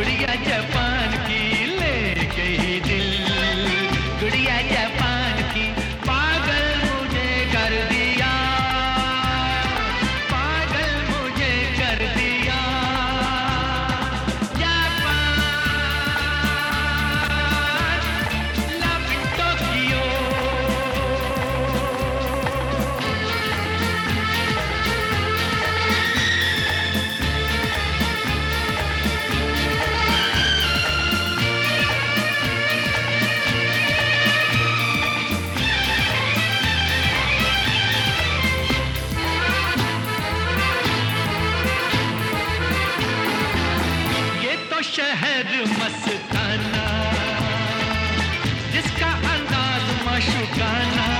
குடியாச்சப்பா. na na